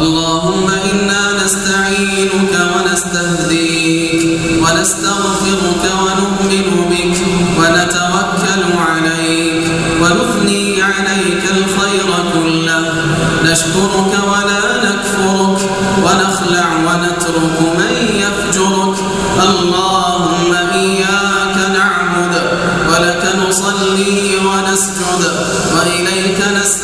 اللهم إنا نستعينك ونستهديك ونستغفرك ونؤمن بك ونتوكل عليك ونثني عليك الخير كله. نشكرك ولا نكفرك ونخلع ونترك من يفجرك. اللهم إياك نعبد ولك نصلي ونسجد وإليك نسجد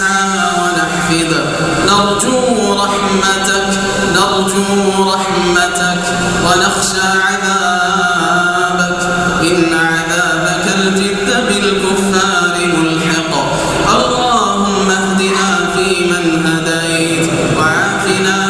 رحمتك ونخشى عذابك. إن عذابك الجد بالكفار ملحق. اللهم اهدنا فيمن هديت وعافنا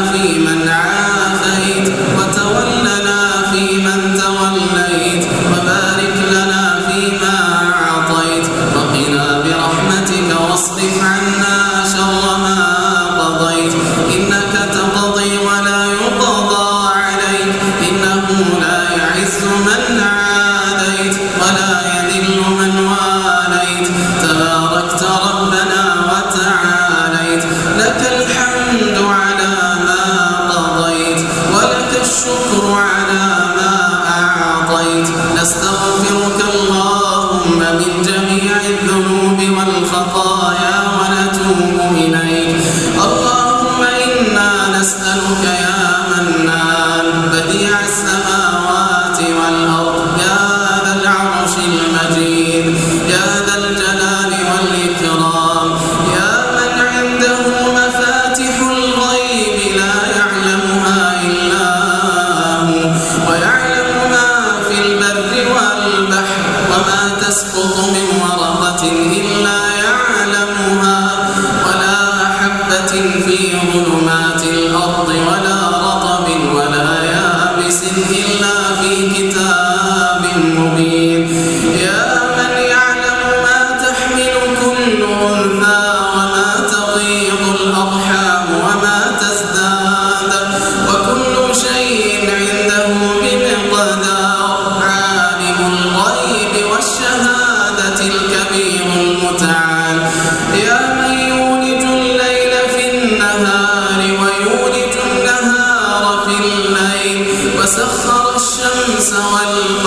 نسألك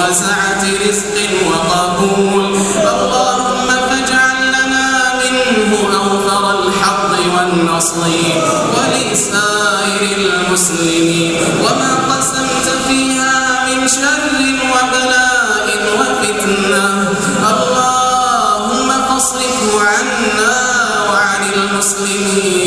وسعة رزق وقبول. اللهم فاجعل لنا منه أوفر الحظ والنصيب ولسائر المسلمين. وما قسمت فيها من شر وبلاء وفتنة. اللهم فاصرفه عنا وعن المسلمين.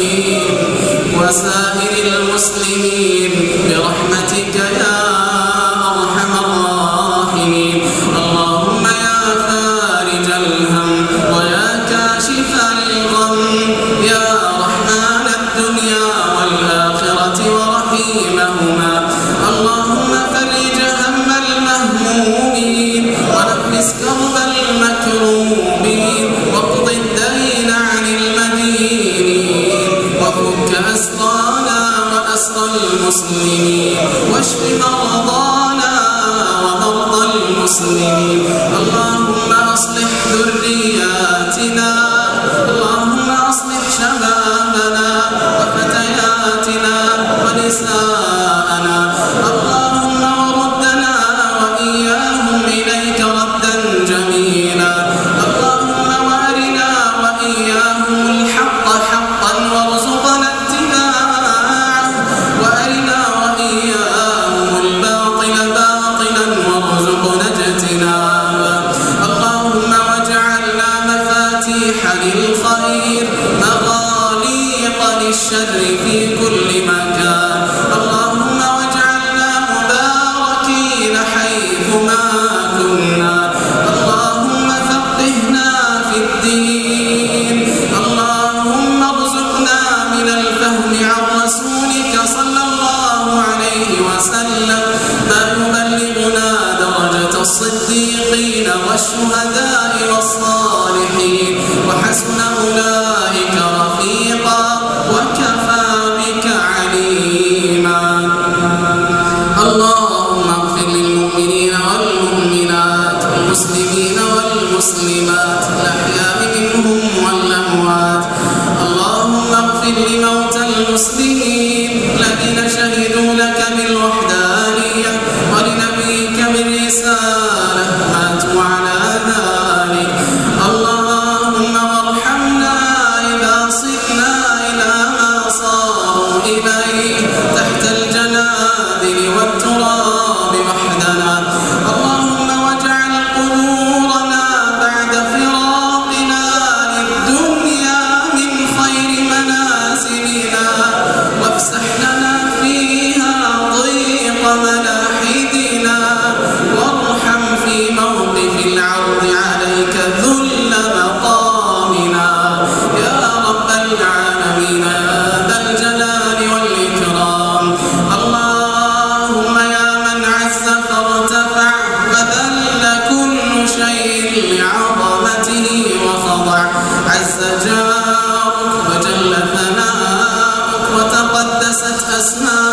Deus lhe 啊。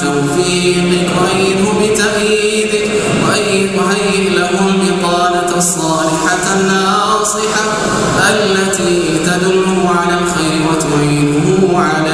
بتوفيق غير بتأييد وهيئ له الصالحة الناصحة التي تدله على الخير وتعينه على